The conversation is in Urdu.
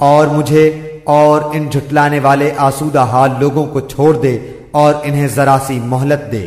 اور مجھے اور ان جھٹلانے والے آسودہ حال لوگوں کو چھوڑ دے اور انہیں ذرا سی مہلت دے۔